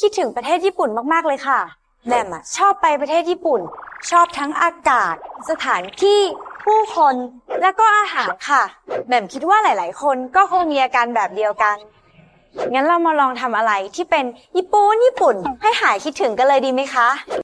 คิดถึงประเทศญี่ปุ่นมากๆเลยค่ะแหม่มอะชอบไปประเทศญี่ปุ่น ชอบทั้งอากาศ สถานที่ผู้คนและก็อาหารค่ะแหม่มคิดว่าหลาย ๆ คนก็คงมีอาการแบบเดียวกัน งั้นเรามาลองทำอะไรที่เป็นญี่ปุ่นญี่ปุ่น ให้หายคิดถึงกันเลยดีไหมคะ